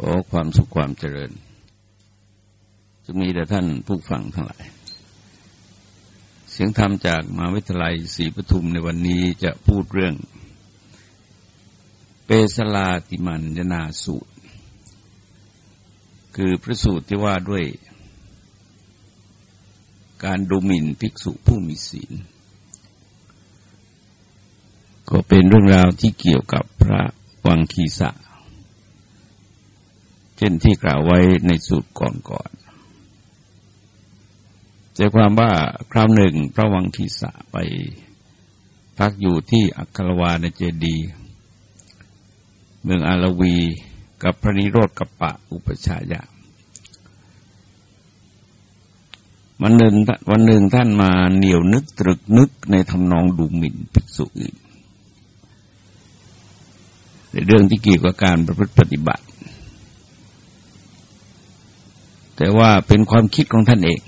ขอความสุขความเจริญ จะมีแต่ท่านผู้ฟังทั้งหลาย เสียงธรรมจากมหาวิทยาลัยศรีปทุมในวันนี้จะพูดเรื่อง เปสลาติมันยนาสูตร คือพระสูตรที่ว่าด้วย การดูหมิ่นภิกษุผู้มีศีล ก็เป็นเรื่องราวที่เกี่ยวกับพระวังคีสะ เช่นที่กล่าวไว้ในสูตรก่อนๆใจความว่าคราวหนึ่งพระวังคีสะไปพักอยู่ที่อัครวาในเจดี เมืองอารวีกับพระนิโรธกัปปะอุปชายาวันหนึ่งวันหนึ่งท่านมาเหนียวนึกตรึกนึกในทำนองดูหมิ่นภิกษุอื่นในเรื่องที่เกี่ยวกับการประพฤติปฏิบัติ แต่ว่าเป็นความคิดของท่านเอง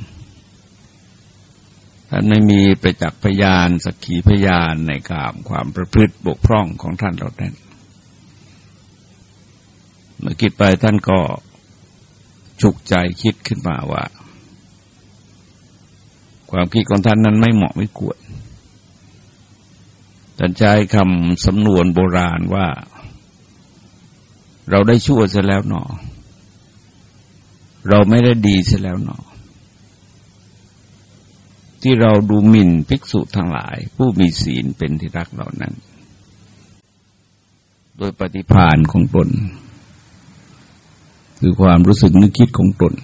ท่านไม่มีประจักษ์พยานสักขีพยานในกามความประพฤติบกพร่องของท่านเราแนั้นเมื่อคิดไปท่านก็ฉุกใจคิดขึ้นมาว่า ความคิดของท่านนั้นไม่เหมาะไม่ควรท่านใช้คำสำนวนโบราณว่า เราได้ชั่วเสียแล้วหนอ เราไม่ได้ดีเสียแล้วหนอที่เราดูหมิ่นภิกษุทั้งหลาย ผู้มีศีลเป็นที่รักเหล่านั้น โดยปฏิภาณของตน คือความรู้สึกนึกคิดของตน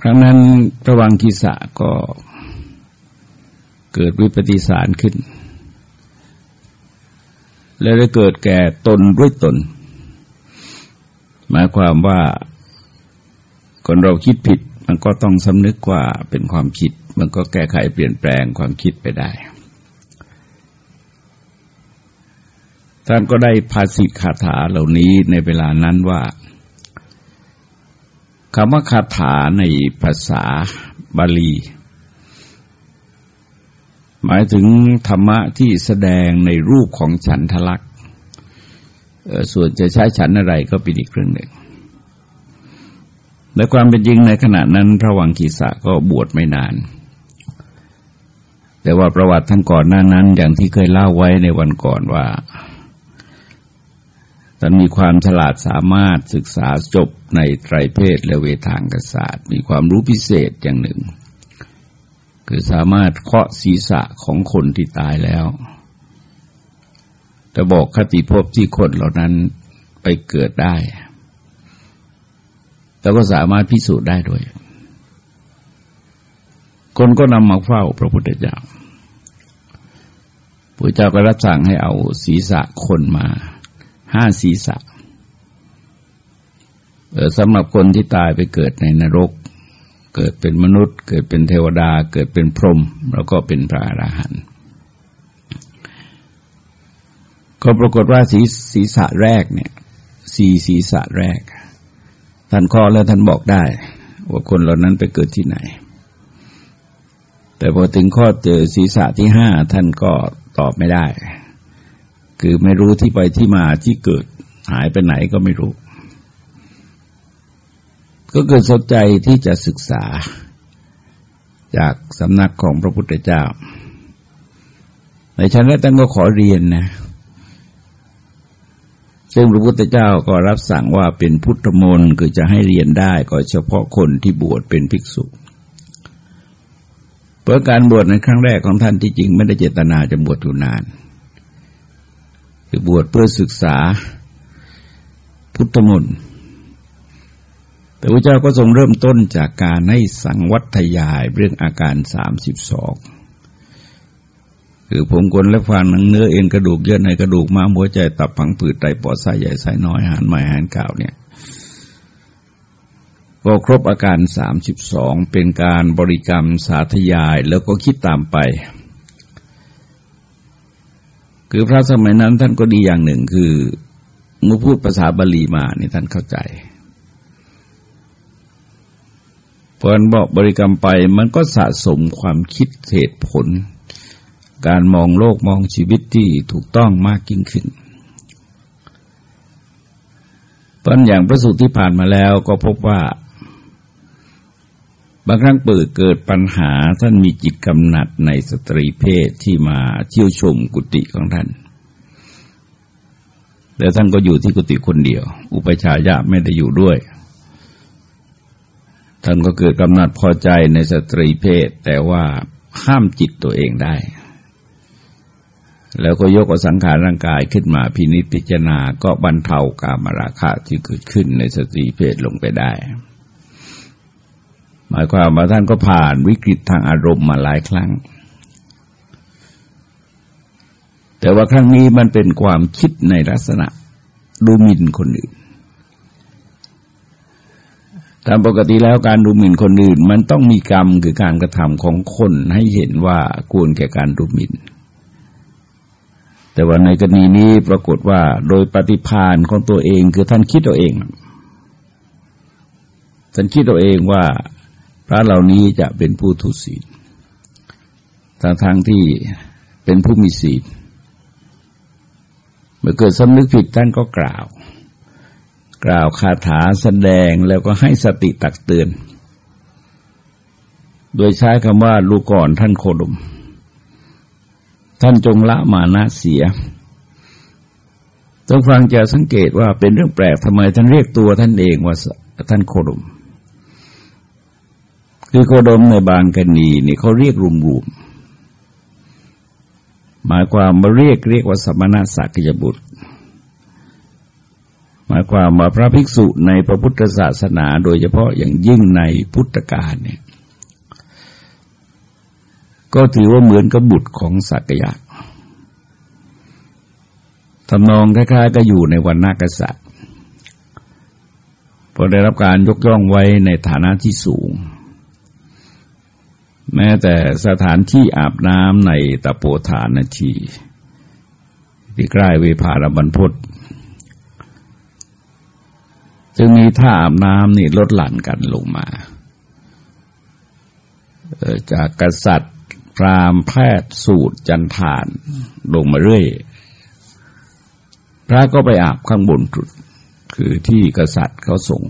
ครั้งนั้นพระวังคีสะก็เกิดวิปฏิสารขึ้น และได้เกิดแก่ตนด้วยตน หมายความว่าคนเราคิดผิดมันก็ต้องสำนึกว่าเป็นความคิด มันก็แก้ไขเปลี่ยนแปลงความคิดไปได้ ท่านก็ได้ภาษิตคาถาเหล่านี้ในเวลานั้นว่าคำว่าคาถาในภาษาบาลี หมายถึงธรรมะที่แสดงในรูปของฉันทลักษ ส่วนจะใช้ฉันอะไรก็เป็นอีกเรื่องหนึ่งและความเป็นจริงในขณะนั้น พระวังคีสะก็บวชไม่นาน แต่ว่าประวัติท่านก่อนหน้านั้น อย่างที่เคยเล่าไว้ในวันก่อนว่าท่านมีความฉลาดสามารถศึกษาจบในไตรเพศและเวทางกศาสตริย์ มีความรู้พิเศษอย่างหนึ่ง คือสามารถเคาะศีรษะของคนที่ตายแล้ว จะบอกคติภพที่คนเหล่านั้นไปเกิดได้ แล้วก็สามารถพิสูจน์ได้ด้วย คนก็นำมาเฝ้าพระพุทธเจ้าพระเจ้าก็รับสั่งให้เอาศีรษะคนมาห้าศีรษะสำหรับคนที่ตายไปเกิดในนรก เกิดเป็นมนุษย์ เกิดเป็นเทวดา เกิดเป็นพรหมแล้วก็เป็นพระอราหันต์ ก็ปรากฏว่าศีศีษะแรกเนี่ยสี่ศีษะแรก ท่านข้อแล้วท่านบอกได้ว่าคนเหล่านั้นไปเกิดที่ไหน แต่พอถึงข้อเจอศีษะที่ห้าท่านก็ตอบไม่ได้ คือไม่รู้ที่ไปที่มาที่เกิดหายไปไหนก็ไม่รู้ ก็เกิดสนใจที่จะศึกษา จากสำนักของพระพุทธเจ้าในชั้นแรกท่านก็ขอเรียนนะ ซึ่งพระพุทธเจ้าก็รับสั่งว่าเป็นพุทธมนต์คือจะให้เรียนได้ก็เฉพาะคนที่บวชเป็นภิกษุเพื่อการบวชในครั้งแรกของท่านที่จริงไม่ได้เจตนาจะบวชอยู่นาน คือบวชเพื่อศึกษาพุทธมนต์แต่พระเจ้าก็ทรงเริ่มต้นจากการให้สังวัตยายเรื่องอาการสามสิบสอง คือผมกลและฟันหนังเนื้อเอ็นกระดูกเยื่อในกระดูกม้ามหัวใจตับผังผืดไตปอดไส้ใหญ่ไส้น้อยหานใหม่หานเก่าเนี่ยก็ครบอาการสามสิบสองเป็นการบริกรรมสาธยายแล้วก็คิดตามไป คือพระสมัยนั้นท่านก็ดีอย่างหนึ่งคือเมื่อพูดภาษาบาลีมานี่ท่านเข้าใจพอบอกบริกรรมไปมันก็สะสมความคิดเหตุผล การมองโลกมองชีวิตที่ถูกต้องมากยิ่งขึ้นตอนอย่างพระสูตรที่ผ่านมาแล้วก็พบว่า บางครั้งเปิดเกิดปัญหาท่านมีจิตกำหนัดในสตรีเพศที่มาเที่ยวชมกุฏิของท่าน แต่ท่านก็อยู่ที่กุฏิคนเดียว อุปชายะไม่ได้อยู่ด้วย ท่านก็เกิดกำหนัดพอใจในสตรีเพศ แต่ว่าห้ามจิตตัวเองได้ แล้วก็ยกอสังขารร่างกายขึ้นมาพินิจพิจารณาก็บรรเทากามราคะที่เกิดขึ้นในสตรีเพศลงไปได้ หมายความว่าท่านก็ผ่านวิกฤตทางอารมณ์มาหลายครั้ง แต่ว่าครั้งนี้มันเป็นความคิดในลักษณะดูหมิ่นคนอื่นตามปกติแล้วการดูหมิ่นคนอื่น มันต้องมีกรรมคือการกระทำของคนให้เห็นว่าควรแก่การดูหมิ่น แต่ว่าในกรณีนี้ปรากฏว่าโดยปฏิพานของตัวเองคือท่านคิดตัวเอง ท่านคิดตัวเองว่าพระเหล่านี้จะเป็นผู้ทุศีลทางทางที่เป็นผู้มีศีลเมื่อเกิดสำนึกผิดท่านก็กล่าว กล่าวคาถาแสดงแล้วก็ให้สติตักเตือน โดยใช้คำว่าลูกก่อนท่านโคดม ท่านจงละมานะเสียต้องฟังจะสังเกตว่าเป็นเรื่องแปลกทำไมท่านเรียกตัวท่านเองว่าท่านโคดม คือโคดมในบางกรณีนี่เขาเรียกรุมๆหมายความมาเรียกเรียกว่าสมณะสักยบุตร หมายความว่าพระภิกษุในพระพุทธศาสนา โดยเฉพาะอย่างยิ่งในพุทธกาลเนี่ย ก็ถือว่าเหมือนกับบุตรของสักยะทำนองคล้ายๆก็อยู่ในวันนากษัตริย์พอได้รับการยกย่องไว้ในฐานะที่สูง แม้แต่สถานที่อาบน้ำในตะโปฐานนาทีที่ใกล้เวภารบรรพตจึงมีท่าอาบน้ำนี่ลดหลั่นกันลงมา จากกษัตริย์ พรามแพทย์สูตรจันทาน ลงมาเรื่อย พระก็ไปอาบข้างบนจุด คือที่กษัตริย์เขาส่ง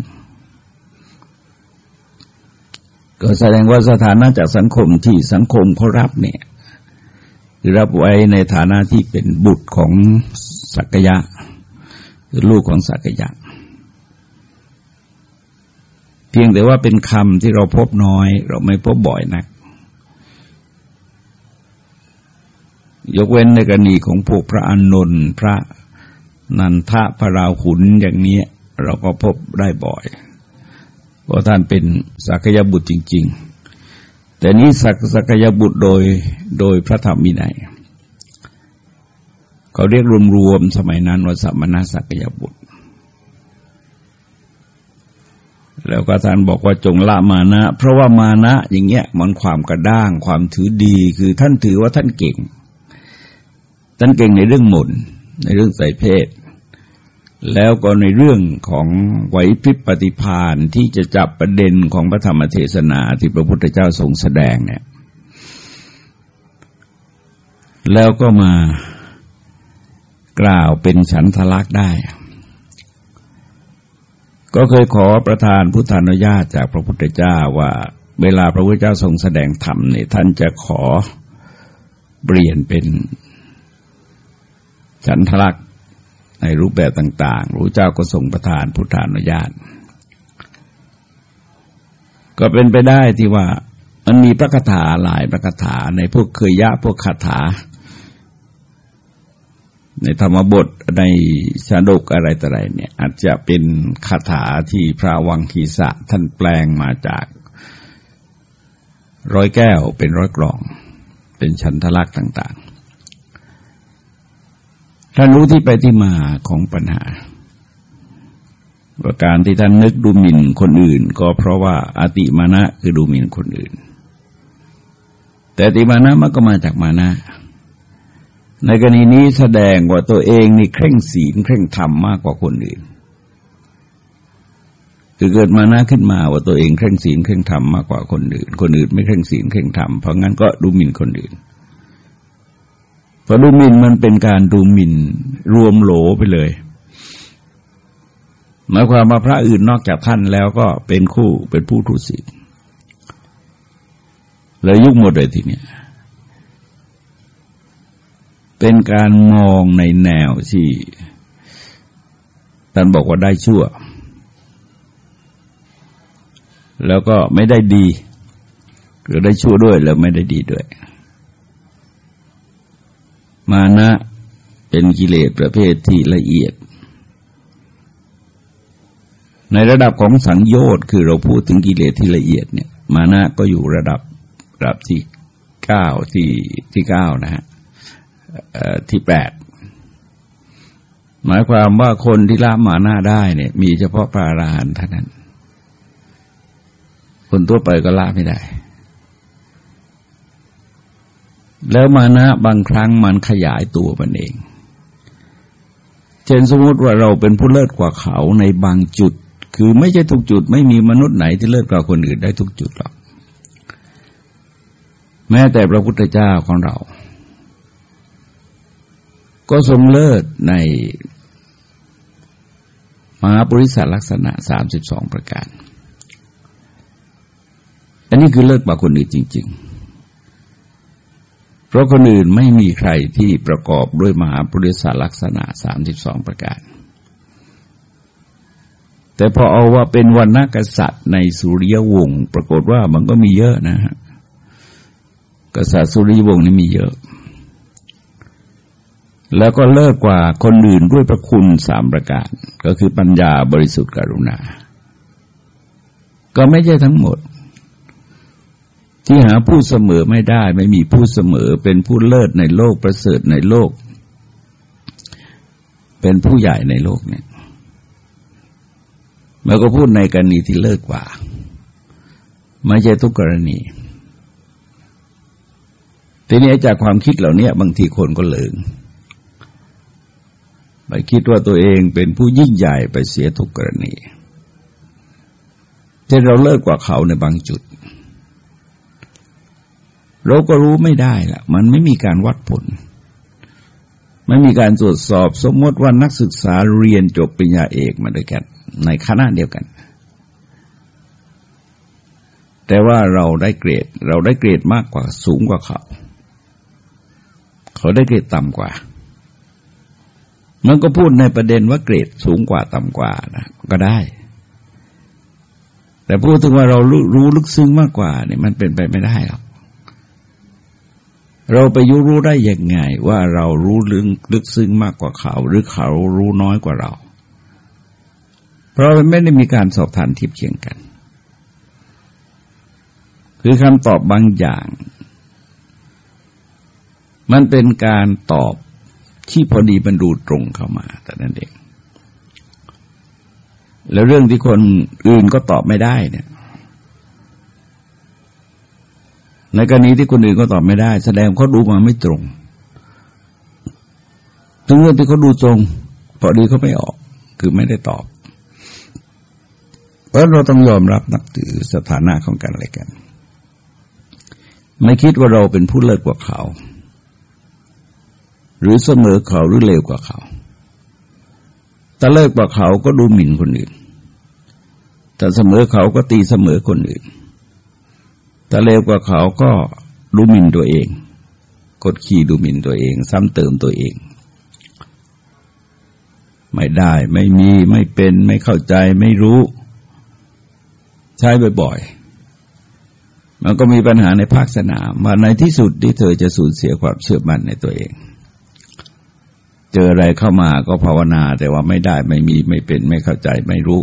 ก็แสดงว่าสถานะจากสังคมที่สังคมเขารับเนี่ยรับไว้ในฐานะที่เป็นบุตรของสักยะคือลูกของสักยะ เพียงแต่ว่าเป็นคำที่เราพบน้อย เราไม่พบบ่อยนัก ยกเว้นในกรณีของพวกพระอานนท์พระนันทะพระราหุนอย่างนี้เราก็พบได้บ่อย เพราะท่านเป็นสักยบุตรจริง ๆ แต่นี้สักสักยบุตรโดยโดยพระธรรมมินัยเขาเรียกรวมๆสมัยนั้นว่าสัมมนาสักยบุตร แล้วก็ท่านบอกว่าจงละมานะ เพราะว่ามานะอย่างเงี้ยมันความกระด้างความถือดีคือท่านถือว่าท่านเก่ง ท่านเก่งในเรื่องหมุนในเรื่องใส่เพศ แล้วก็ในเรื่องของไหวพริบปฏิพานที่จะจับประเด็นของพระธรรมเทศนาที่พระพุทธเจ้าทรงแสดงเนี่ย แล้วก็มากล่าวเป็นฉันทลักษ์ได้ ก็เคยขอประธานพุทธานุญาตจากพระพุทธเจ้าว่าเวลาพระพุทธเจ้าทรงแสดงธรรมเนี่ยท่านจะขอเปลี่ยนเป็น ฉันทลักษ์ในรูปแบบต่างๆ รู้เจ้าก็ส่งประทานพุทธานุญาต ก็เป็นไปได้ที่ว่ามันมีพระคาถาหลายพระคาถาในพวกเคยยะพวกคาถา ในธรรมบทในชาดกอะไรต่ออะไรเนี่ย อาจจะเป็นคาถาที่พระวังคีสะท่านแปลงมาจากร้อยแก้วเป็นร้อยกล่อง เป็นชันทลักษ์ต่างๆ ท่านรู้ที่ไปที่มาของปัญหาประการที่ท่านนึกดูหมิ่นคนอื่น ก็เพราะว่าอาติมานะคือดูหมิ่นคนอื่น แต่ติมานะมันก็มาจากมานะ ในกรณีนี้แสดงว่าตัวเองนี่เคร่งศีลเคร่งธรรมมากกว่าคนอื่นคือเกิดมานะขึ้นมาว่าตัวเองเคร่งศีลเคร่งธรรมมากกว่าคนอื่น คนอื่นไม่เคร่งศีลเคร่งธรรมเพราะงั้นก็ดูหมิ่นคนอื่น พอดูหมิ่นมันเป็นการดูหมิ่นรวมโหลไปเลยหมายความว่าพระอื่นนอกจากท่านแล้วก็เป็นคู่เป็นผู้ทุศิษย์เลยยุคหมดเลยทีเนี้ยเป็นการมองในแนวที่ท่านบอกว่าได้ชั่ว แล้วก็ไม่ได้ดี หรือได้ชั่วด้วยแล้วไม่ได้ดีด้วย มานะเป็นกิเลสประเภทที่ละเอียด ในระดับของสังโยชน์คือเราพูดถึงกิเลสที่ละเอียดเนี่ย มานะก็อยู่ระดับระดับที่เก้าที่ที่เก้านะฮะที่แปดหมายความว่าคนที่ละมาหน้าได้เนี่ย มีเฉพาะพระอรหันต์เท่านั้น คนทั่วไปก็ละไม่ได้ แล้วมานะบางครั้งมันขยายตัวมันเอง เช่นสมมติว่าเราเป็นผู้เลิศกว่าเขาในบางจุด คือไม่ใช่ทุกจุด ไม่มีมนุษย์ไหนที่เลิศกว่าคนอื่นได้ทุกจุดหรอก แม้แต่พระพุทธเจ้าของเรา ก็ทรงเลิศในมหาบริษัทลักษณะสามสิบสองประการ อันนี้คือเลิศกว่าคนอื่นจริง ๆ เพราะคนอื่นไม่มีใครที่ประกอบด้วยมหาบริษัทลักษณะสามสิบสองประการ แต่พอเอาว่าเป็นวันนักษัตริย์ในสุริยวงศ์ปรากฏว่ามันก็มีเยอะนะฮะกษัตริย์สุริยวงศ์นี่มีเยอะ แล้วก็เลิกกว่าคนอื่นด้วยพระคุณสามประการ ก็คือปัญญาบริสุทธิ์กรุณา ก็ไม่ใช่ทั้งหมด ที่หาผู้เสมอไม่ได้ ไม่มีผู้เสมอ เป็นผู้เลิศในโลกประเสริฐในโลก เป็นผู้ใหญ่ในโลกเนี่ยมันก็พูดในกรณีที่เลิกกว่า ไม่ใช่ทุกกรณีทีนี้จากความคิดเหล่านี้บางทีคนก็เหลิงไปคิดว่าตัวเองเป็นผู้ยิ่งใหญ่ไปเสียทุกกรณีที่เราเลิกกว่าเขาในบางจุด เราก็รู้ไม่ได้ละมันไม่มีการวัดผล ไม่มีการตรวจสอบสมมติว่านักศึกษาเรียนจบปริญญาเอกมาด้วยกัน ในคณะเดียวกัน แต่ว่าเราได้เกรด เราได้เกรดมากกว่าสูงกว่าเขา เขาได้เกรดต่ำกว่า มันก็พูดในประเด็นว่าเกรดสูงกว่าต่ำกว่านะก็ได้แต่พูดถึงว่าเรารู้ลึกซึ้งมากกว่าเนี่ยมันเป็นไปไม่ได้หรอก เราไปยุรู้ได้ยังไง ว่าเรารู้ลึกลึกซึ้งมากกว่าเขา หรือเขารู้น้อยกว่าเรา เพราะมันไม่ได้มีการสอบทานทิพย์เคียงกัน คือคำตอบบางอย่าง มันเป็นการตอบที่พอดีบรรดูตรงเข้ามาแต่นั้นเองแล้วเรื่องที่คนอื่นก็ตอบไม่ได้เนี่ย ในกรณีที่คนอื่นก็ตอบไม่ได้ แสดงเขาดูมาไม่ตรงทั้งเรื่องที่เขาดูตรงพอดีเขาไม่ออกคือไม่ได้ตอบ เพราะเราต้องยอมรับนับถือสถานะของกันอะไรกัน ไม่คิดว่าเราเป็นผู้เลิศกว่าเขา หรือเสมอเขาหรือเลวกว่าเขาถ้าเลิกกว่าเขาก็ดูหมิ่นคนอื่นแต่เสมอเขาก็ตีเสมอคนอื่น ถ้าเลวกว่าเขาก็ดูหมิ่นตัวเอง กดขี่ดูหมิ่นตัวเอง ซ้ำเติมตัวเอง ไม่ได้ไม่มีไม่เป็นไม่เข้าใจไม่รู้ ใช้บ่อยๆ มันก็มีปัญหาในภาคสนามว่าในที่สุดที่เธอจะสูญเสียความเชื่อมั่นในตัวเอง เจออะไรเข้ามาก็ภาวนาแต่ว่าไม่ได้ไม่มีไม่เป็นไม่เข้าใจไม่รู้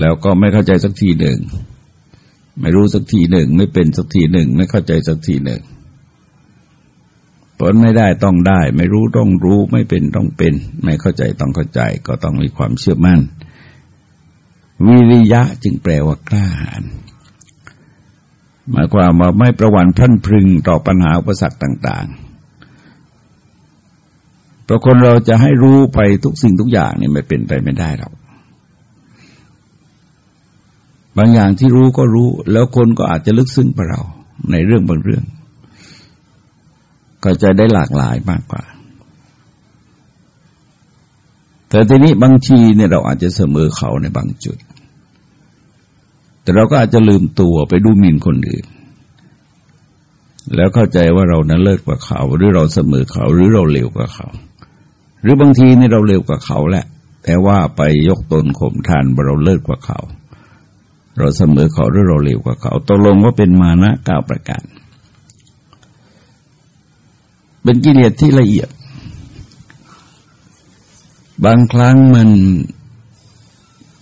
แล้วก็ไม่เข้าใจสักทีหนึ่ง ไม่รู้สักทีหนึ่ง ไม่เป็นสักทีหนึ่ง ไม่เข้าใจสักทีหนึ่งผลไม่ได้ต้องได้ ไม่รู้ต้องรู้ไม่เป็นต้องเป็น ไม่เข้าใจต้องเข้าใจ ก็ต้องมีความเชื่อมั่น วิริยะจึงแปลว่ากล้าหาญหมายความว่าไม่ประวันพันพรึงต่อปัญหาอุปสรรคต่างๆเพราะคนเราจะให้รู้ไปทุกสิ่งทุกอย่างนี่ไม่เป็นไปไม่ได้หรอก บางอย่างที่รู้ก็รู้ แล้วคนก็อาจจะลึกซึ้งกว่าเรา ในเรื่องบางเรื่อง ก็จะได้หลากหลายมากกว่า แต่ทีนี้บางทีเนี่ยเราอาจจะเสมอเขาในบางจุด แต่เราก็อาจจะลืมตัวไปดูหมิ่นคนอื่น แล้วเข้าใจว่าเรานั้นเลิศกว่าเขา หรือเราเสมอเขา หรือเราเร็วกว่าเขา หรือบางทีนี่เราเร็วกว่าเขาแหละ แต่ว่าไปยกตนข่มทานว่าเราเลิศกว่าเขา เราเสมอเขาหรือเราเร็วกว่าเขาตกลงว่าเป็นมานะเก้าประการ เป็นกิเลสที่ละเอียด บางครั้งมัน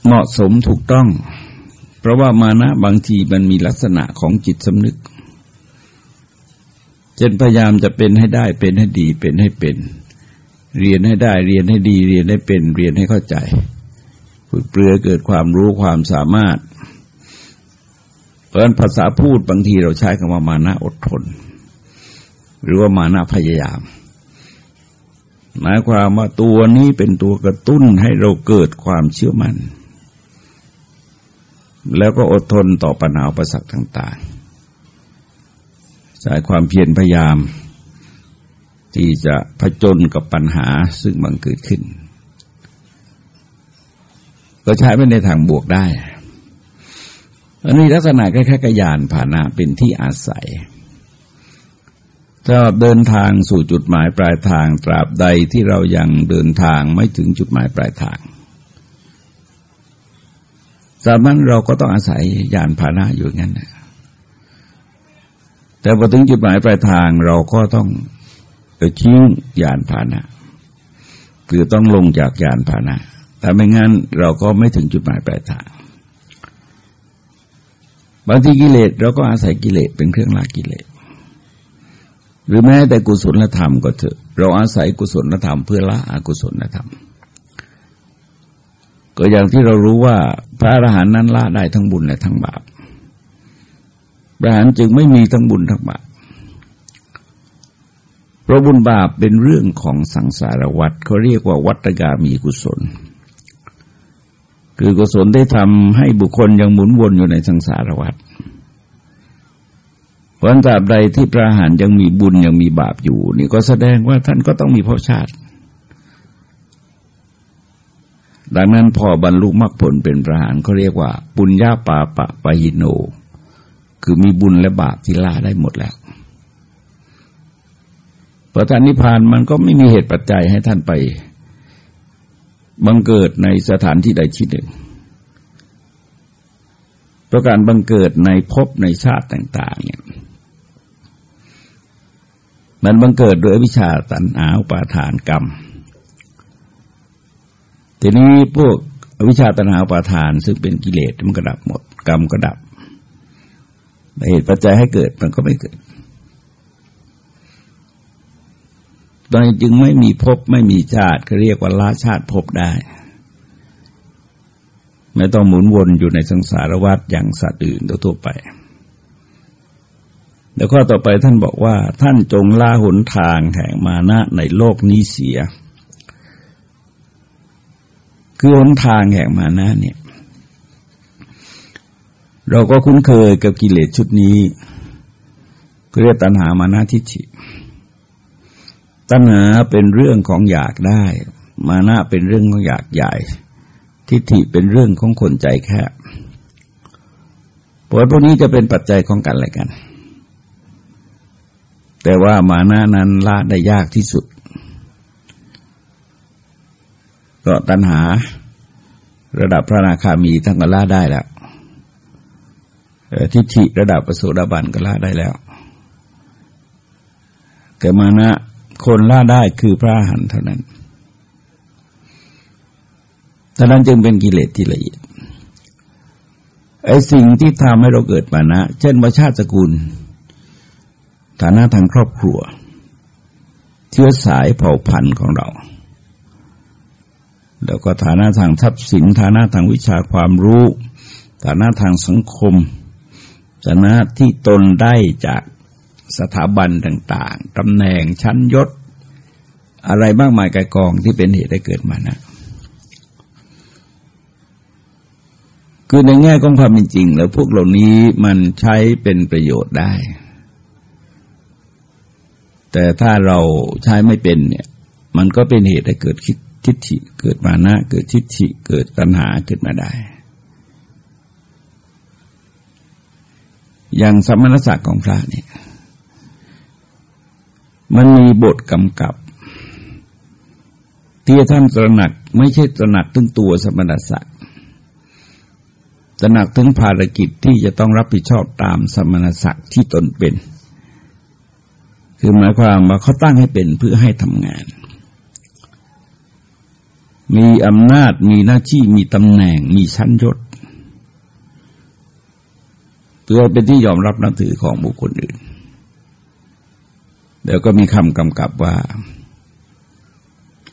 เหมาะสมถูกต้อง เพราะว่ามานะบางทีมันมีลักษณะของจิตสำนึกเช่นพยายามจะเป็นให้ได้เป็นให้ดีเป็นให้เป็น เรียนให้ได้เรียนให้ดี เรียนให้เป็นเรียนให้เข้าใจ ฝึกเปลือเกิดความรู้ความสามารถ เพราะภาษาพูดบางทีเราใช้คำว่ามานะอดทน หรือว่ามานะพยายาม หมายความว่าตัวนี้เป็นตัวกระตุ้นให้เราเกิดความเชื่อมัน่น แล้วก็อดทนต่อปัญหาประสักต่างๆใช้ความเพียรพยายาม ที่จะผจญกับปัญหาซึ่งมันเกิดขึ้น ก็ใช้ไปในทางบวกได้ อันนี้ลักษณะคล้ายๆกระยานผ่านะเป็นที่อาศัยถ้าเดินทางสู่จุดหมายปลายทางตราบใดที่เรายังเดินทางไม่ถึงจุดหมายปลายทางสามัญเราก็ต้องอาศัยยานพาหนะอยู่งั้นนะแต่พอถึงจุดหมายปลายทางเราก็ต้องทิ้งยานพาหนะคือต้องลงจากยานพาหนะแต่ไม่งั้นเราก็ไม่ถึงจุดหมายปลายทาง บางทีกิเลสเราก็อาศัยกิเลสเป็นเครื่องลากิเลสหรือแม้แต่กุศลธรรมก็เถอะ เราอาศัยกุศลธรรมเพื่อละอกุศลธรรม ก็อย่างที่เรารู้ว่าพระอรหันต์นั้นละได้ทั้งบุญและทั้งบาปพระอรหันต์จึงไม่มีทั้งบุญทั้งบาปเพราะบุญบาปเป็นเรื่องของสังสารวัฏเขาเรียกว่าวัตกามีกุศล คือกุศลได้ทำให้บุคคลยังหมุนวนอยู่ในสังสารวัฏวันตราบใดที่พระหารยังมีบุญยังมีบาปอยู่ นี่ก็แสดงว่าท่านก็ต้องมีภพชาติ ดังนั้นพอบรรลุมรรคผลเป็นพระหารเขาเรียกว่า ปุญญาปาปะปะยิโน คือมีบุญและบาปที่ละได้หมดแล้วพระท่านนิพพานมันก็ไม่มีเหตุปัจจัยให้ท่านไป บังเกิดในสถานที่ใดที่หนึ่งเพราะการบังเกิดในภพในชาติต่าง ๆ เนี่ย มันบังเกิดโดยวิชาตัณหาอุปาทานกรรม ทีนี้พวกวิชาตัณหาอุปาทาน ซึ่งเป็นกิเลสมันก็ดับหมด กรรมก็ดับเหตุปัจจัยให้เกิดมันก็ไม่เกิด ตอนจึงไม่มีภพไม่มีชาติเขาเรียกว่าละชาติภพได้ ไม่ต้องหมุนวนอยู่ในสังสารวัฏอย่างสัตว์อื่นทั่วไป แล้วข้อต่อไปท่านบอกว่า ท่านจงลาหนทางแห่งมานะในโลกนี้เสีย คือหนทางแห่งมานะเนี่ย เราก็คุ้นเคยกับกิเลสชุดนี้เรียกตัณหามานะทิฏฐิ ตัณหาเป็นเรื่องของอยากได้ มานะเป็นเรื่องของอยากใหญ่ ทิฏฐิเป็นเรื่องของคนใจแคบผลพวกนี้จะเป็นปัจจัยของกันอะไรกัน แต่ว่ามานะนั้นละได้ยากที่สุด ก็ตัณหา ระดับพระนาคามีทั้งก็ละได้แล้วทิฏฐิระดับประสูดาบันก็ละได้แล้ว แต่มานะ คนละได้คือพระหันเท่านั้นท่านั้นจึงเป็นกิเลสที่ละเอียดไอ้สิ่งที่ทำให้เราเกิดมานะ เช่นวชาติสกุล ฐานะทางครอบครัว เชื้อสายเผ่าพันธุ์ของเรา แล้วก็ฐานะทางทรัพย์สิน ฐานะทางวิชาความรู้ ฐานะทางสังคมฐานะที่ตนได้จาก สถาบันต่างๆตำแหน่งชั้นยศ อะไรบ้างมายกายกองที่เป็นเหตุให้เกิดมานะคือในแง่ของความเป็นจริง แล้วพวกเหล่านี้มันใช้เป็นประโยชน์ได้ แต่ถ้าเราใช้ไม่เป็นเนี่ย มันก็เป็นเหตุให้เกิดคิดทิฏฐิเกิดมานะเกิดทิฏฐิเกิดตัณหาขึ้นมาได้ อย่างสมณศักดิ์ของพระเนี่ย มันมีบทกำกับที่ท่านตระหนักไม่ใช่ตระหนักถึงตัวสมณศักดิ์ตระหนักถึงภารกิจที่จะต้องรับผิดชอบตามสมณศักดิ์ที่ตนเป็น คือหมายความว่าเขาตั้งให้เป็นเพื่อให้ทำงาน มีอำนาจมีหน้าที่มีตำแหน่งมีชั้นยศเพื่อเป็นที่ยอมรับนับถือของบุคคลอื่น แล้วก็มีคำกำกับว่า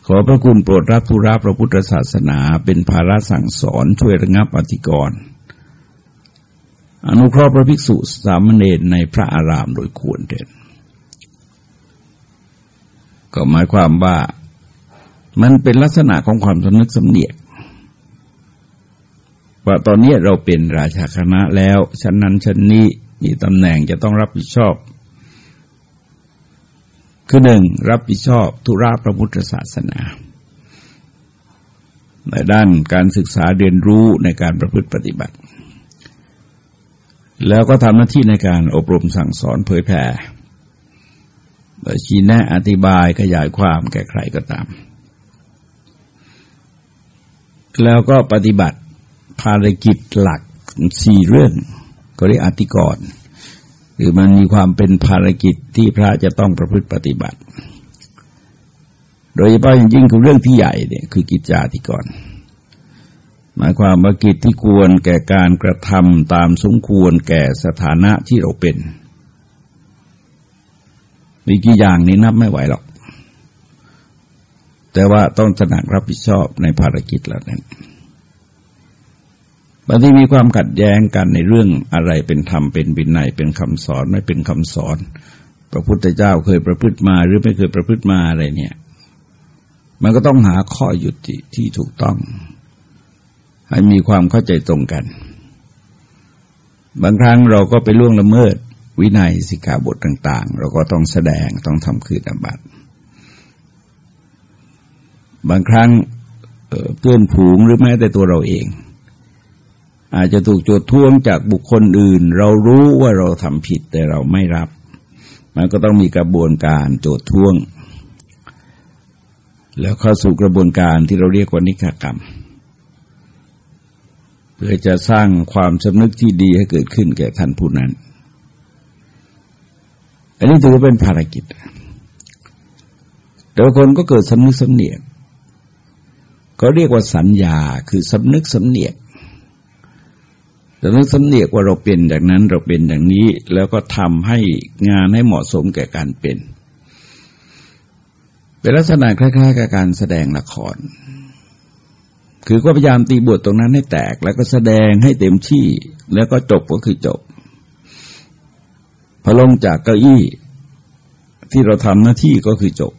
ขอพระคุณโปรดรับธุระพระพุทธศาสนา เป็นภาระสั่งสอนช่วยระงับอธิกรณ์อนุเคราะห์พระภิกษุสามเณรในพระอารามโดยควรเด่นก็หมายความว่ามันเป็นลักษณะของความสำนึกสำเนียกว่าตอนนี้เราเป็นราชาคณะแล้วชั้นนั้นชั้นนี้มีตำแหน่งจะต้องรับผิดชอบ คือหนึ่งรับผิดชอบธุระพระพุทธศาสนาในด้านการศึกษาเรียนรู้ในการประพฤติปฏิบัติ แล้วก็ทำหน้าที่ในการอบรมสั่งสอนเผยแผ่ชี้แนะอธิบายขยายความแก่ใครก็ตาม แล้วก็ปฏิบัติภารกิจหลักสี่เรื่อง ก็เรียกอธิกรณ์ คือมันมีความเป็นภารกิจที่พระจะต้องประพฤติปฏิบัติ โดยเฉพาะอย่างยิ่งคือเรื่องที่ใหญ่เนี่ยคือกิจจาธิกรหมายความว่ากิจที่ควรแก่การกระทำตามสมควรแก่สถานะที่เราเป็น มีกี่อย่างนี้นับไม่ไหวหรอก แต่ว่าต้องตระหนักรับผิดชอบในภารกิจเหล่านั้น บางทีมีความขัดแย้งกันในเรื่องอะไรเป็นธรรมเป็นบินัยเป็นคำสอนไม่เป็นคำสอน พระพุทธเจ้าเคยประพฤติมาหรือไม่เคยประพฤติมาอะไรเนี่ย มันก็ต้องหาข้อยุติที่ถูกต้อง ให้มีความเข้าใจตรงกัน บางครั้งเราก็ไปล่วงละเมิดวินัยสิกขาบทต่าง ๆ เราก็ต้องแสดงต้องทำคืนอบัตบางครั้งเพื่อนผูงหรือแม้แต่ตัวเราเอง อาจจะถูกโจทท้วงจากบุคคลอื่น เรารู้ว่าเราทำผิดแต่เราไม่รับ มันก็ต้องมีกระบวนการโจทท้วง แล้วเข้าสู่กระบวนการที่เราเรียกว่านิฆกรรม เพื่อจะสร้างความสำนึกที่ดีให้เกิดขึ้นแก่ท่านผู้นั้น อันนี้ถือว่าเป็นภารกิจ แต่คนก็เกิดสำนึกสำเนียกก็เรียกว่าสัญญาคือสำนึกสำเนียก แต่ต้องสำเนียกว่าเราเป็นอย่างนั้นเราเป็นอย่างนี้ แล้วก็ทำให้งานให้เหมาะสมแก่การเป็น เป็นลักษณะคล้าย ๆ กับการแสดงละคร คือก็พยายามตีบทตรงนั้นให้แตก แล้วก็แสดงให้เต็มที่ แล้วก็จบก็คือจบพอลงจากเก้าอี้ ที่เราทำหน้าที่ก็คือจบ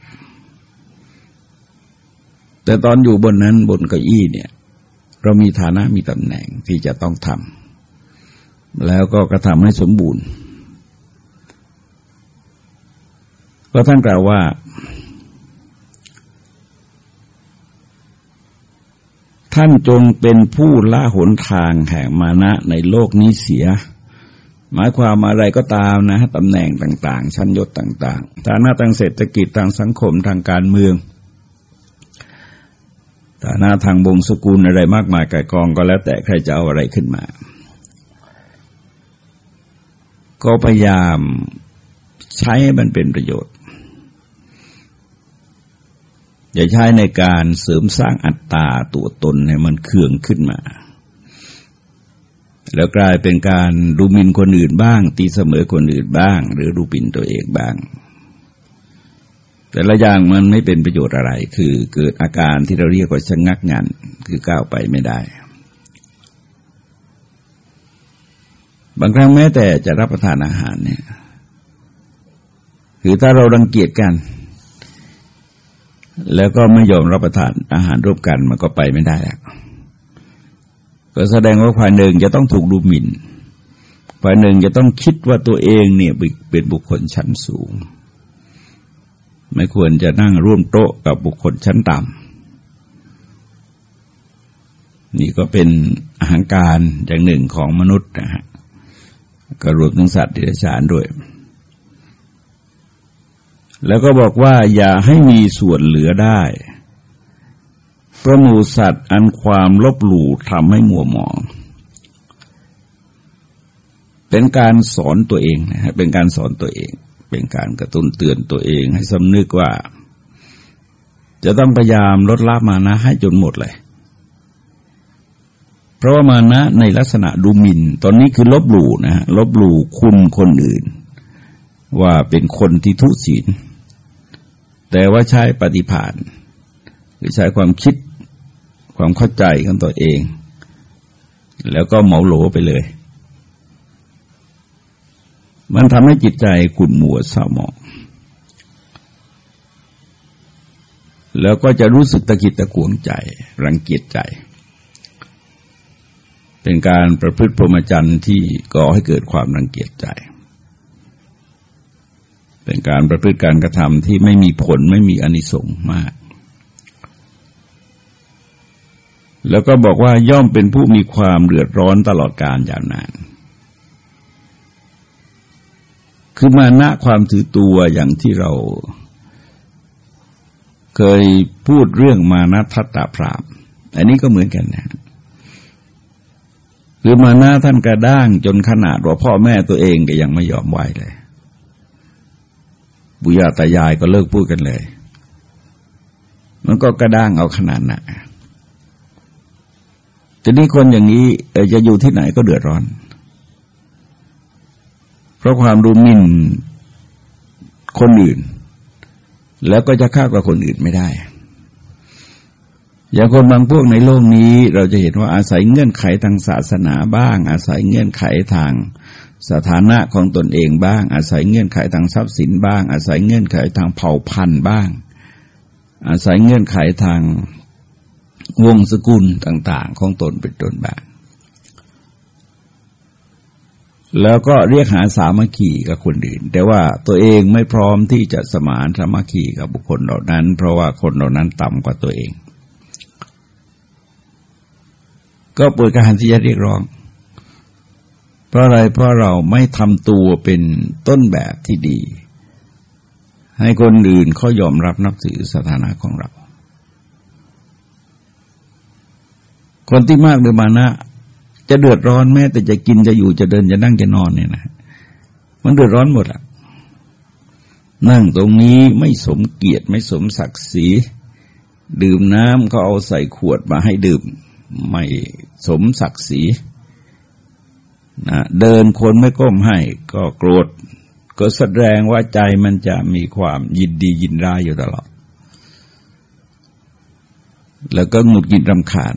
แต่ตอนอยู่บนนั้นบนเก้าอี้เนี่ย เรามีฐานะมีตำแหน่งที่จะต้องทำ แล้วก็กระทำให้สมบูรณ์ ก็ท่านกล่าวว่า ท่านจงเป็นผู้ละหนทางแห่งมานะในโลกนี้เสีย หมายความอะไรก็ตามนะตำแหน่งต่างๆ ชั้นยศต่างๆฐานะทางเศรษฐกิจทางสังคมทางการเมืองฐานะทางบงสกุลอะไรมากมายก่กองก็แล้วแต่ใครจะเอาอะไรขึ้นมา ก็พยายามใช้ให้มันเป็นประโยชน์ อย่าใช้ในการเสริมสร้างอัตตาตัวตนให้มันเคืองขึ้นมา แล้วกลายเป็นการดูหมิ่นคนอื่นบ้าง ตีเสมอคนอื่นบ้าง หรือดูปินตัวเองบ้าง แต่ละอย่างมันไม่เป็นประโยชน์อะไร คือเกิดอาการที่เราเรียกว่าชะงักงันคือก้าวไปไม่ได้ บางครั้งแม้แต่จะรับประทานอาหารเนี่ยคือถ้าเรารังเกียจกัน แล้วก็ไม่ยอมรับประทานอาหารร่วมกันมันก็ไปไม่ได้แล้วก็แสดงว่าฝ่ายหนึ่งจะต้องถูกดูหมิ่นฝ่ายหนึ่งจะต้องคิดว่าตัวเองเนี่ยเป็นบุคคลชั้นสูง ไม่ควรจะนั่งร่วมโต๊ะกับบุคคลชั้นต่ำนี่ก็เป็นอาหารการอย่างหนึ่งของมนุษย์นะฮะ ก็รวมถึงสัตว์ดิฉานด้วย แล้วก็บอกว่าอย่าให้มีส่วนเหลือได้เพระมูสัตว์อันความลบหลู่ทำให้มัวหมอง เป็นการสอนตัวเองนะฮะเป็นการสอนตัวเอง เป็นการกระตุ้นเตือนตัวเองให้สำนึกว่า จะต้องพยายามลดละมานะให้จนหมดเลย เพราะว่ามานะในลักษณะดูหมิน่น ตอนนี้คือลบหลู่นะลบหลู่คุณคนอื่น ว่าเป็นคนที่ทุศีล แต่ว่าใช้ปฏิภาณหรือใช้ความคิดความเข้าใจของตัวเอง แล้วก็เหมาโหลไปเลย มันทำให้จิตใจขุ่นมัวเศร้าหมองแล้วก็จะรู้สึกตะกิดตะกวงใจ รังเกียจใจ เป็นการประพฤติพรหมจรรย์ที่ก่อให้เกิดความรังเกียจใจ เป็นการประพฤติการกระทำที่ไม่มีผลไม่มีอนิสงส์มาก แล้วก็บอกว่าย่อมเป็นผู้มีความเดือดร้อนตลอดกาลยาวนาน คือมานะความถือตัวอย่างที่เรา เคยพูดเรื่องมานะทัตตาพรามอันนี้ก็เหมือนกันนะ คือมาหน้าท่านกระด้างจนขนาดว่าพ่อแม่ตัวเองก็ยังไม่ยอมไหวเลยบุญญาตายายก็เลิกพูดกันเลย มันก็กระด้างเอาขนาดน่ะทีนี้คนอย่างนี้จะอยู่ที่ไหนก็เดือดร้อน เพราะความดูหมิ่นคนอื่น แล้วก็จะฆ่ากับคนอื่นไม่ได้ อย่างคนบางพวกในโลกนี้เราจะเห็นว่าอาศัยเงื่อนไขทางศาสนาบ้าง อาศัยเงื่อนไขทางสถานะของตนเองบ้าง อาศัยเงื่อนไขทางทรัพย์สินบ้าง อาศัยเงื่อนไขทางเผ่าพันธุ์บ้าง อาศัยเงื่อนไขทางวงสกุลต่าง ๆ ของตนเป็นต้นบ้างแล้วก็เรียกหาสามัคคีกับคนอื่น แต่ว่าตัวเองไม่พร้อมที่จะสมานสามัคคีกับบุคคลเหล่านั้น เพราะว่าคนเหล่านั้นต่ำกว่าตัวเอง ก็เปิดการที่จะเรียกร้อง เพราะอะไรเพราะเราไม่ทำตัวเป็นต้นแบบที่ดี ให้คนอื่นเขายอมรับนับถือสถานะของเรา คนที่มากด้วยมานะ จะเดือดร้อนแม้แต่จะกินจะอยู่จะเดินจะนั่งจะนอนเนี่ยนะมันเดือดร้อนหมดอะนั่งตรงนี้ไม่สมเกียรติไม่สมศักดิ์ศรีดื่มน้ำเขาเอาใส่ขวดมาให้ดื่ม ไม่สมศักดิ์ศรีนะเดินคนไม่ก้มให้ก็โกรธ ก็แสดงว่าใจมันจะมีความยินดียินร้ายอยู่ตลอด แล้วก็หงุดหงิดรำคาญ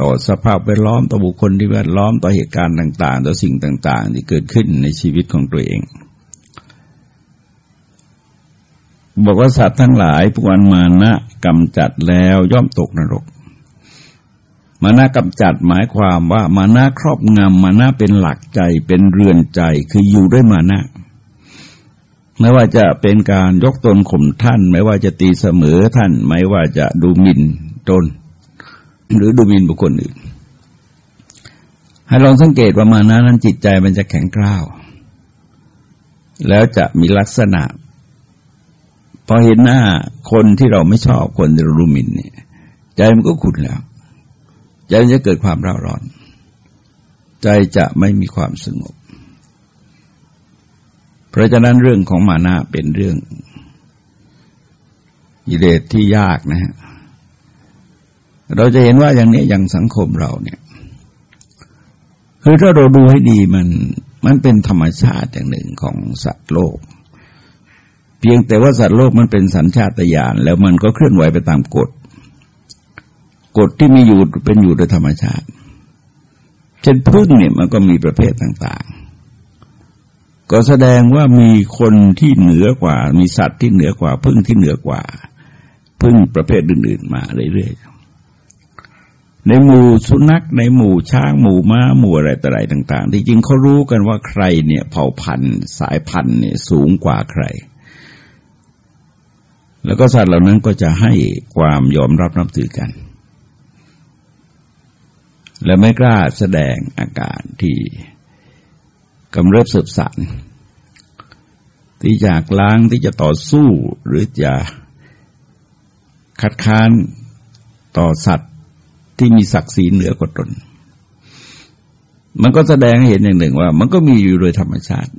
ต่อสภาพแวดล้อมต่อบุคคลที่แวดล้อมต่อเหตุการณ์ต่าง ๆ ต่อสิ่งต่าง ๆ ที่เกิดขึ้นในชีวิตของตัวเองบอกว่าสัตว์ทั้งหลายผู้อันมานะกำจัดแล้วย่อมตกนรก มานะกำจัดหมายความว่ามานะครอบงำมานะเป็นหลักใจเป็นเรือนใจคืออยู่ด้วยมานะไม่ว่าจะเป็นการยกตนข่มท่าน ไม่ว่าจะตีเสมอท่าน ไม่ว่าจะดูหมิ่นตน หรือดูหมิ่นบุคคลอื่น ให้ลองสังเกตว่ามานะนั้นจิตใจมันจะแข็งกร้าว แล้วจะมีลักษณะ พอเห็นหน้าคนที่เราไม่ชอบคนที่เราดูหมิ่นเนี่ย ใจมันก็ขุ่นแล้ว ใจจะเกิดความร้าร้อน ใจจะไม่มีความสงบ เพราะฉะนั้นเรื่องของมานะเป็นเรื่องกิเลสที่ยากนะฮะเราจะเห็นว่าอย่างนี้อย่างสังคมเราเนี่ยคือถ้าเราดูให้ดีมันมันเป็นธรรมชาติอย่างหนึ่งของสัตว์โลก เพียงแต่ว่าสัตว์โลกมันเป็นสัญชาตญาณแล้วมันก็เคลื่อนไหวไปตามกฎ กฎที่มีอยู่เป็นอยู่โดยธรรมชาติ เช่นพึ่งเนี่ยมันก็มีประเภทต่างๆ ก็แสดงว่ามีคนที่เหนือกว่า มีสัตว์ที่เหนือกว่า พึ่งที่เหนือกว่า พึ่งประเภทอื่น ๆ มาเรื่อยๆ ในหมู่สุนัขในหมู่ช้างหมู่ม้าหมู่อะไรต่ออะไรต่าง ๆ ที่จริงเขารู้กันว่าใครเนี่ยเผ่าพันธุ์สายพันธุ์เนี่ยสูงกว่าใครแล้วก็สัตว์เหล่านั้นก็จะให้ความยอมรับนับถือกัน และไม่กล้าแสดงอาการที่กำเริบสืบสานที่อยากล้างที่จะต่อสู้หรือจะคัดค้านต่อสัตว์ที่มีศักดิ์ศรีเหนือกว่าตน มันก็แสดงให้เห็นอย่างหนึ่งว่า มันก็มีอยู่โดยธรรมชาติ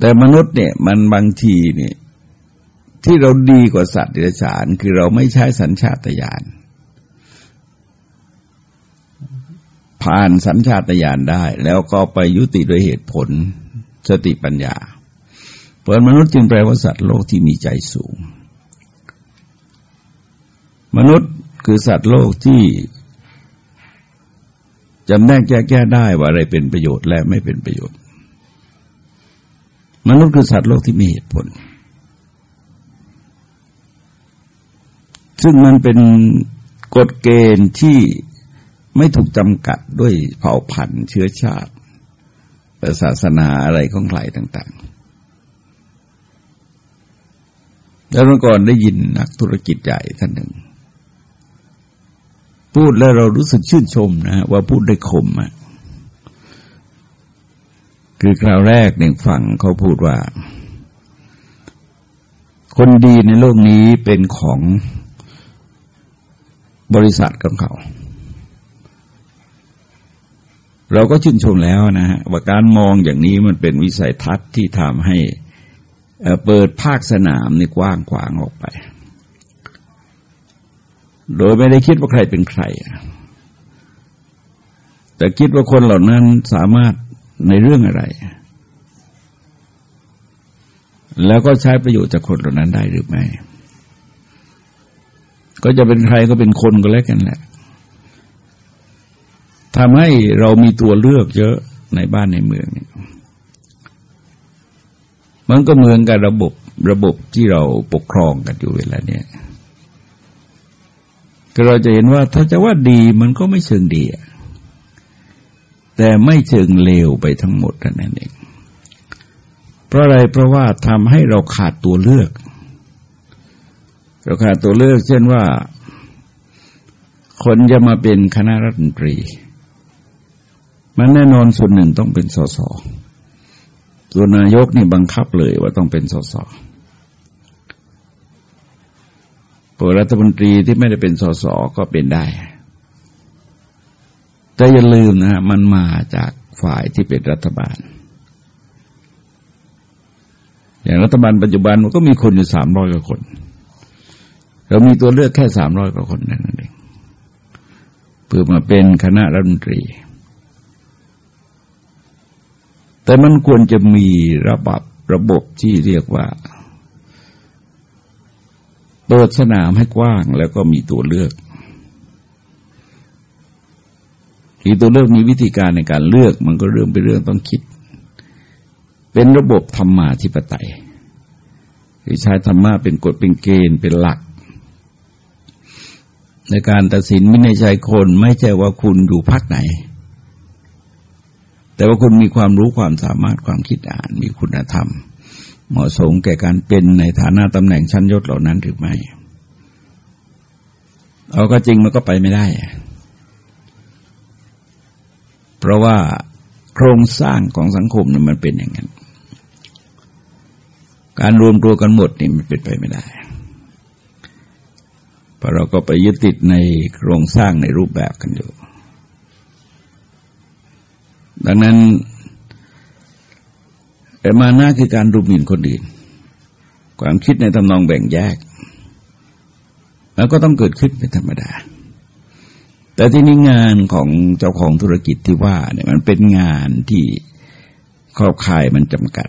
แต่มนุษย์เนี่ยมันบางทีเนี่ยที่เราดีกว่าสัตว์เดรัจฉาน คือเราไม่ใช้สัญชาตญาณ ผ่านสัญชาตญาณได้ แล้วก็ไปยุติโดยเหตุผลสติปัญญาเพราะมนุษย์จึงแปลว่าสัตว์โลกที่มีใจสูง มนุษย์คือสัตว์โลกที่จำแนกแยกแยะได้ว่าอะไรเป็นประโยชน์และไม่เป็นประโยชน์ มนุษย์คือสัตว์โลกที่มีเหตุผล ซึ่งมันเป็นกฎเกณฑ์ที่ ไม่ถูกจำกัดด้วยเผ่าพันธุ์เชื้อชาติศาสนาอะไรของใครต่าง ๆ แล้วเมื่อก่อนได้ยินนักธุรกิจใหญ่ท่านหนึ่ง พูดแล้วเรารู้สึกชื่นชมนะว่าพูดได้คมอะคือคราวแรกหนึ่งฝั่งเขาพูดว่า คนดีในโลกนี้เป็นของบริษัทของเขา เราก็ชื่นชมแล้วนะฮะว่าการมองอย่างนี้มันเป็นวิสัยทัศน์ที่ทำให้เปิดภาคสนามนี่กว้างขวางออกไป โดยไม่ได้คิดว่าใครเป็นใคร แต่คิดว่าคนเหล่านั้นสามารถในเรื่องอะไร แล้วก็ใช้ประโยชน์จากคนเหล่านั้นได้หรือไม่ ก็จะเป็นใครก็เป็นคนก็แล้วกันแหละ ทำให้เรามีตัวเลือกเยอะในบ้านในเมืองเนี่ยมันก็เหมือนกับระบบระบบที่เราปกครองกันอยู่เวลาเนี้ยก็เราจะเห็นว่าถ้าจะว่าดีมันก็ไม่เชิงดี แต่ไม่เชิงเลวไปทั้งหมดนั่นเอง เพราะอะไรเพราะว่าทำให้เราขาดตัวเลือก เราขาดตัวเลือก เช่นว่า คนจะมาเป็นคณะรัฐมนตรี มันแน่นอนส่วนหนึ่งต้องเป็นสสส่วนนายกนี่บังคับเลยว่าต้องเป็นสสปกรัฐมนตรีที่ไม่ได้เป็นสสก็เป็นได้ แต่อย่าลืมนะฮะมันมาจากฝ่ายที่เป็นรัฐบาล อย่างรัฐบาลปัจจุบันมันก็มีคนอยู่สามร้อยกว่าคน เรามีตัวเลือกแค่สามร้อยกว่าคนนั่นเองเพื่อมาเป็นคณะรัฐมนตรี แต่มันควรจะมีระบบระบบที่เรียกว่า เปิดสนามให้กว้างแล้วก็มีตัวเลือกมีตัวเลือกมีวิธีการในการเลือกมันก็เรื่องเป็นเรื่องต้องคิด เป็นระบบธรรมาธิปไตยคือใช้ธรรมะเป็นกฎเป็นเกณฑ์เป็นหลัก ในการตัดสินไม่ในใจคนไม่ใช่ว่าคุณอยู่พักไหน แต่ว่าคุณมีความรู้ความสามารถความคิดอ่านมีคุณธรรม เหมาะสมแก่การเป็นในฐานะตำแหน่งชั้นยศเหล่านั้นหรือไม่ เอาก็จริงมันก็ไปไม่ได้ เพราะว่าโครงสร้างของสังคมเนี่ยมันเป็นอย่างนั้น การรวมตัวกันหมดนี่มันเป็นไปไม่ได้เพราะเราก็ไปยึดติดในโครงสร้างในรูปแบบกันอยู่ ดังนั้นมานะคือการดูหมิ่นคนอื่น ความคิดในตำนองแบ่งแยก แล้วก็ต้องเกิดขึ้นเป็นธรรมดา แต่ที่นี้งานของเจ้าของธุรกิจที่ว่าเนี่ยมันเป็นงานที่ครอบคายมันจำกัด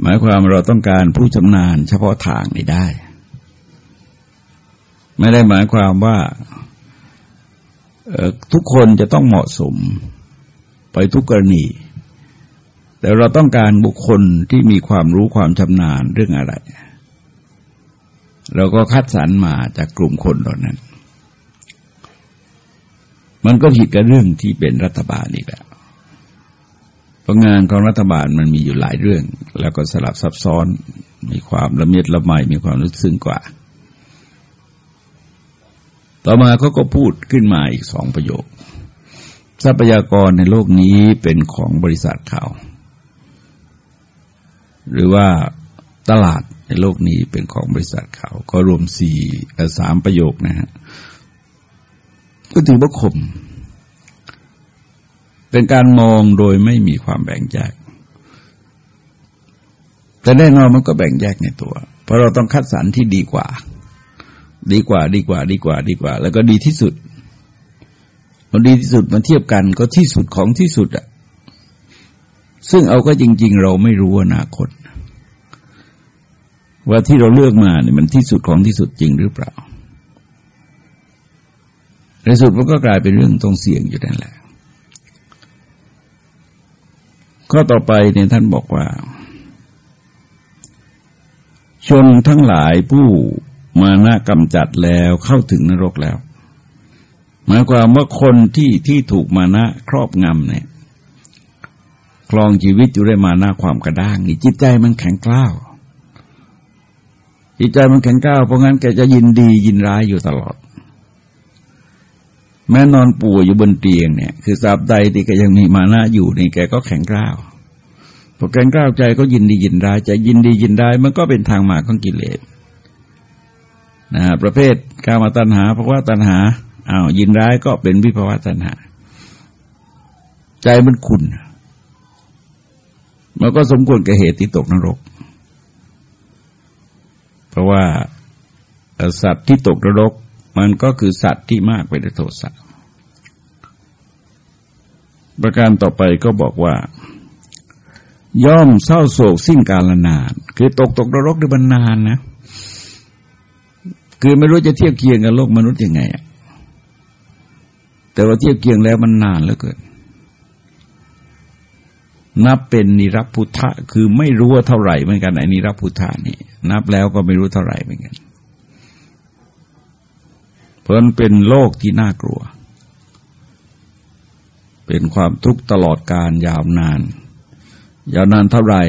หมายความเราต้องการผู้ชำนาญเฉพาะทางนี้ได้ ไม่ได้หมายความว่าทุกคนจะต้องเหมาะสม ไปทุกกรณี แต่เราต้องการบุคคลที่มีความรู้ความชำนาญเรื่องอะไร เราก็คัดสรรมาจากกลุ่มคนเหล่านั้น มันก็ผิดกับเรื่องที่เป็นรัฐบาลอีกแล้วเพราะงานของรัฐบาลมันมีอยู่หลายเรื่อง แล้วก็สลับซับซ้อน มีความละเมียดละไมมีความลึกซึ้งกว่า ต่อมาเขาก็พูดขึ้นมาอีกสองประโยค ทรัพยากรในโลกนี้เป็นของบริษัทเขาหรือว่าตลาดในโลกนี้เป็นของบริษัทเขา ก็รวมสี่สามประโยคนะฮะก็ถือว่าคม เป็นการมองโดยไม่มีความแบ่งแยก แต่แน่นอนมันก็แบ่งแยกในตัว เพราะเราต้องคัดสรรที่ดีกว่า ดีกว่าดีกว่าดีกว่าดีกว่า แล้วก็ดีที่สุด มันดีที่สุดมันเทียบกันก็ที่สุดของที่สุดอะซึ่งเอาก็จริง ๆ เราไม่รู้อนาคต ว่าที่เราเลือกมาเนี่ยมันที่สุดของที่สุดจริงหรือเปล่าในสุดมันก็กลายเป็นเรื่องต้องเสี่ยงอยู่นั่นแหละข้อต่อไปเนี่ยท่านบอกว่า ชนทั้งหลายผู้มานะกำจัดแล้วเข้าถึงนรกแล้ว หมายความว่าคนที่ที่ถูกมานะครอบงำเนี่ยคลองชีวิตอยู่ด้วยมานะความกระด้างนี่จิตใจมันแข็งกล้าวจิตใจมันแข็งกล้าวเพราะงั้นแกจะยินดียินร้ายอยู่ตลอด แม้นอนป่วยอยู่บนเตียงเนี่ย คือสาบใดที่แกยังมีมานะอยู่นี่แกก็แข็งกร้าวพอแข็งกร้าวใจก็ยินดียินร้ายใจยินดียินร้ายมันก็เป็นทางมาของกิเลสนะประเภทกามาตัณหาเพราะว่าตัณหา อ้าวยินร้ายก็เป็นวิภาวะตัณหา ใจมันขุนมันก็สมควรกับเหตุที่ตกนรก เพราะว่าสัตว์ที่ตกนรก มันก็คือสัตว์ที่มากไปด้วยโทสะประการต่อไปก็บอกว่า ย่อมเศร้าโศกสิ้นกาลนาน คือตกตกนรกด้วยบรรนานนะ คือไม่รู้จะเทียบเคียงกับโลกมนุษย์ยังไงอะ แต่ว่าเทียบเคียงแล้วมันนานเหลือเกินนับเป็นนิรพุทธะคือไม่รู้ว่าเท่าไหร่เหมือนกันไอ้นิรพุทธะนี่นับแล้วก็ไม่รู้เท่าไหร่เหมือนกัน เพราะมันเป็นโลกที่น่ากลัว เป็นความทุกข์ตลอดการยาวนาน ยาวนานเท่าไหร่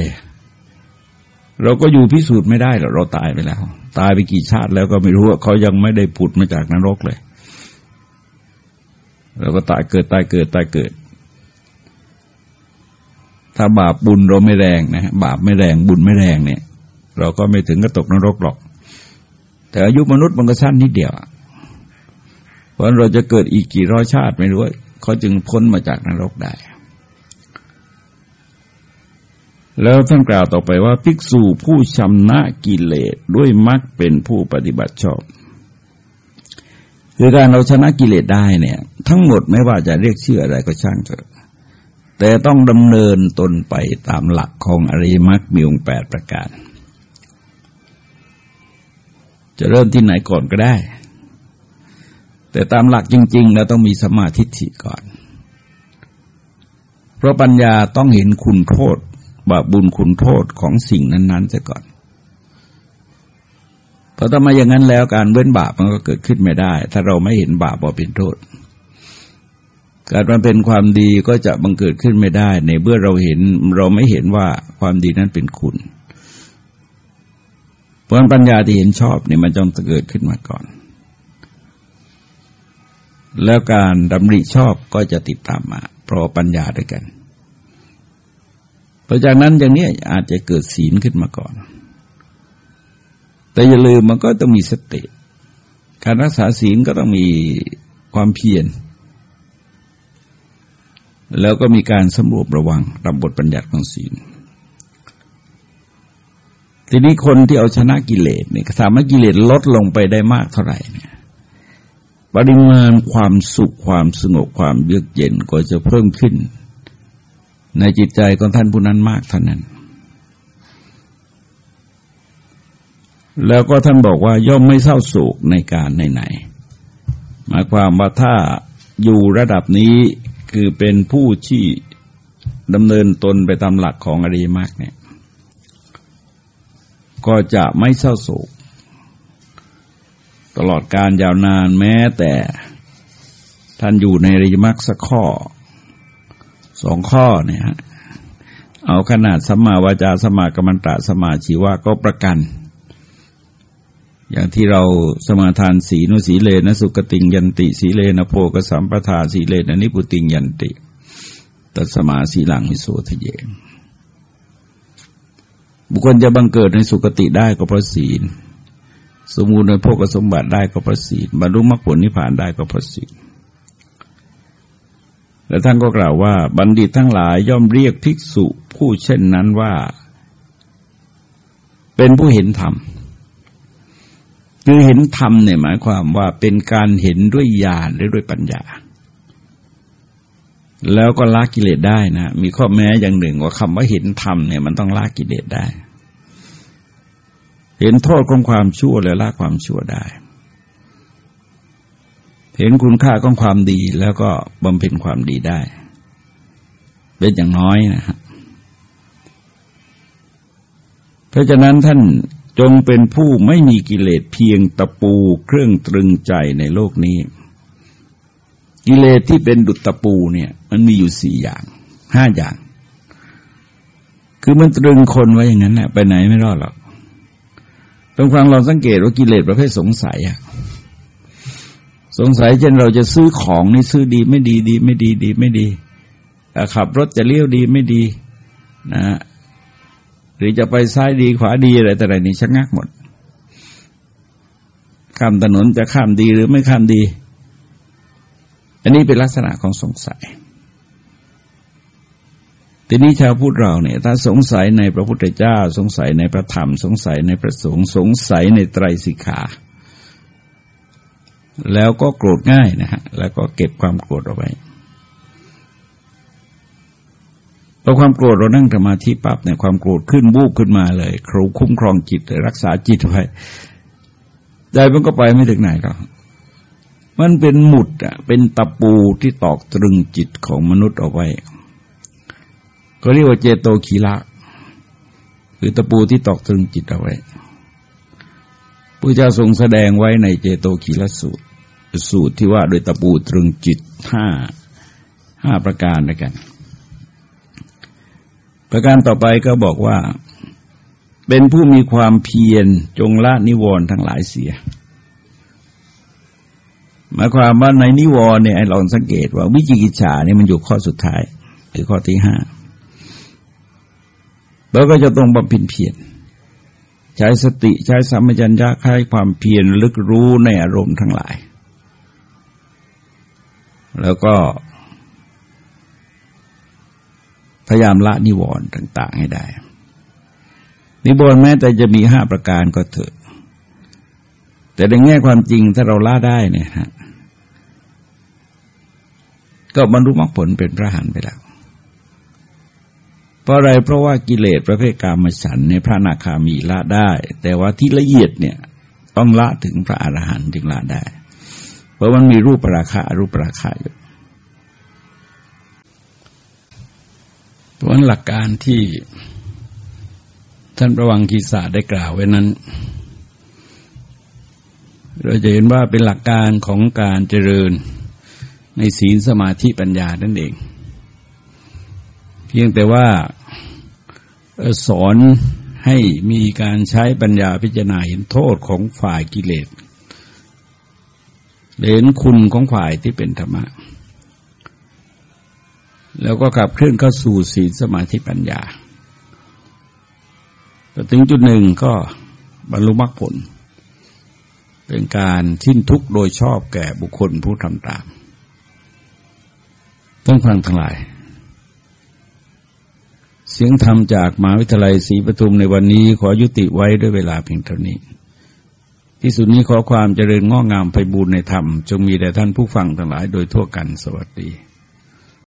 เราก็อยู่พิสูจน์ไม่ได้หรอกเราตายไปแล้ว ตายไปกี่ชาติแล้วก็ไม่รู้ว่าเขายังไม่ได้ผุดมาจากนรกเลย เราก็ตายเกิดตายเกิดตายเกิด ถ้าบาปบุญเราไม่แรงนะบาปไม่แรงบุญไม่แรงเนี่ย เราก็ไม่ถึงกับตกนรกหรอก แต่อายุมนุษย์มันก็สั้นนิดเดียวเพราะเราจะเกิดอีกกี่ร้อยชาติไม่รู้เขาจึงพ้นมาจากนรกได้ แล้วท่านกล่าวต่อไปว่า ภิกษุผู้ชำนะกิเลสด้วยมรรคเป็นผู้ปฏิบัติชอบ คือการเราชนะกิเลสได้เนี่ย ทั้งหมดไม่ว่าจะเรียกชื่ออะไรก็ช่างเถอะ แต่ต้องดำเนินตนไปตามหลักของอริมักมีองแปดประการ จะเริ่มที่ไหนก่อนก็ได้ แต่ตามหลักจริง ๆ เราต้องมีสมาธิิก่อน เพราะปัญญาต้องเห็นคุณโทษบาปบุญคุณโทษของสิ่งนั้นๆซะก่อน พราะถ้ามาอย่างนั้นแล้วการเว้นบาปมันก็เกิดขึ้นไม่ได้ ถ้าเราไม่เห็นบาปว่าเป็นโทษ การมันเป็นความดีก็จะบังเกิดขึ้นไม่ได้ ในเมื่อเราเห็นเราไม่เห็นว่าความดีนั้นเป็นคุณเพราะปัญญาที่เห็นชอบเนี่ยมันจงเกิดขึ้นมาก่อน แล้วการดำริชอบก็จะติดตามมา เพราะปัญญาด้วยกันเพราะจากนั้นอย่างนี้อาจจะเกิดศีลขึ้นมาก่อน แต่อย่าลืมมันก็ต้องมีสติ การรักษาศีลก็ต้องมีความเพียร แล้วก็มีการสำรวจระวังตามบทบัญญัติของศีล ทีนี้คนที่เอาชนะกิเลสเนี่ยสามารถกิเลสลดลงไปได้มากเท่าไหร่เนี่ยปริมาณความสุขความสงบความเยือกเย็นก็จะเพิ่มขึ้น ในจิตใจของท่านผู้นั้นมากเท่านั้น แล้วก็ท่านบอกว่าย่อมไม่เศร้าโศกในการไหนๆหมายความว่าถ้าอยู่ระดับนี้คือเป็นผู้ที่ดำเนินตนไปตามหลักของอริยมรรคเนี่ย ก็จะไม่เศร้าโศก ตลอดการยาวนานแม้แต่ท่านอยู่ในอริยมักสักข้อสองข้อเนี่ยเอาขนาดสมมาวาจาสมากรรมตะสมาชีวะก็ประกัน อย่างที่เราสมาทานสีนุสีเลนะสุกติงยันติ สีเลนะโพกสัมปทาสีเลนะนิพุติงยันติตัสมาสีหลังมิโสทะเยบุคคลจะบังเกิดในสุคติได้ก็เพราะศีล สมูลในพวกสมบัติได้ก็เพราะศีลบรรลุมรรคผลนิพพานได้ก็เพราะศีลและท่านก็กล่าวว่า บัณฑิตทั้งหลายย่อมเรียกภิกษุผู้เช่นนั้นว่า เป็นผู้เห็นธรรม คือเห็นธรรมเนี่ยหมายความว่าเป็นการเห็นด้วยญาณหรือด้วยปัญญา แล้วก็ละกิเลสได้นะ มีข้อแม้อย่างหนึ่งว่าคำว่าเห็นธรรมเนี่ยมันต้องละกิเลสได้ เห็นโทษของความชั่วและละความชั่วได้ เห็นคุณค่าของความดีแล้วก็บำเพ็ญความดีได้ เป็นอย่างน้อยนะฮะเพราะฉะนั้นท่าน จงเป็นผู้ไม่มีกิเลสเพียงตะปูเครื่องตรึงใจในโลกนี้ กิเลสที่เป็นดุจตะปูเนี่ยมันมีอยู่สี่อย่างห้าอย่าง คือมันตรึงคนไว้อย่างนั้นแหละไปไหนไม่รอดหรอกต้องฟังเราสังเกตว่ากิเลสประเภทสงสัยอะสงสัยเช่นเราจะซื้อของนี่ซื้อดีไม่ดีดี ไม่ดีดี ไม่ดีขับรถจะเลี้ยวดีไม่ดี นะ หรือจะไปซ้ายดีขวาดีอะไรแต่ไรนี่ชะงักหมด ข้ามถนนจะข้ามดีหรือไม่ข้ามดี อันนี้เป็นลักษณะของสงสัย ทีนี้ชาวพุทธเราเนี่ยถ้าสงสัยในพระพุทธเจ้า สงสัยในพระธรรม สงสัยในพระสงฆ์สงสัยในไตรสิกขาแล้วก็โกรธง่ายนะฮะ แล้วก็เก็บความโกรธเอาไว้ พอความโกรธเรานั่งสมาธิปั๊บเนี่ยความโกรธขึ้นบูบขึ้นมาเลยครูคุ้มครองจิตรักษาจิตไว้ใจมันก็ไปไม่ถึงไหนก็มันเป็นหมุดอะเป็นตะปูที่ตอกตรึงจิตของมนุษย์เอาไว้ก็เรียกว่าเจโตคีละคือตะปูที่ตอกตรึงจิตเอาไว้พระเจ้าทรงแสดงไว้ในเจโตคีละสูตร สูตรที่ว่าโดยตะปูตรึงจิตห้าห้าประการด้วยกัน ประการต่อไปก็บอกว่า เป็นผู้มีความเพียรจงละนิวรณ์ทั้งหลายเสียหมายความว่าในนิวรณ์เนี่ยลองสังเกตว่าวิจิกิจฉาเนี่ยมันอยู่ข้อสุดท้ายคือข้อที่ห้าเราก็จะต้องบำเพ็ญเพียรใช้สติใช้สัมมจัญญะใช้ความเพียรลึกรู้ในอารมณ์ทั้งหลาย แล้วก็ พยายามละนิวรณ์ต่าง ๆ ให้ได้ นิวรณ์แม้แต่จะมีห้าประการก็เถอะ แต่ในแง่ความจริงถ้าเราละได้เนี่ยฮะก็บรรลุมรรคผลเป็นพระหันไปแล้ว เพราะอะไรเพราะว่ากิเลสประเภทกามฉันในพระนาคามีละได้ แต่ว่าที่ละเอียดเนี่ยต้องละถึงพระอรหันต์จึงละได้ เพราะมันมีรูปราคารูปปราคาอยู่ เพราะหลักการที่ท่านประวังคีสาได้กล่าวไว้นั้น เราจะเห็นว่าเป็นหลักการของการเจริญในศีลสมาธิปัญญานั่นเอง เพียงแต่ว่าสอนให้มีการใช้ปัญญาพิจารณาเห็นโทษของฝ่ายกิเลสเห็นคุณของฝ่ายที่เป็นธรรมะ แล้วก็ขับเคลื่อนเข้าสู่ศีลสมาธิปัญญาแต่ถึงจุดหนึ่งก็บรรลุมรรคผล เป็นการทิ้นทุกข์โดยชอบแก่บุคคลผู้ทำตาม ต้องฟังทั้งหลาย เสียงธรรมจากมหาวิทยาลัยศรีปทุมในวันนี้ขอยุติไว้ด้วยเวลาเพียงเท่านี้ที่สุดนี้ขอความเจริญง้องามไปบูรณนธรรม จงมีแด่ท่านผู้ฟังทั้งหลายโดยทั่วกันสวัสดี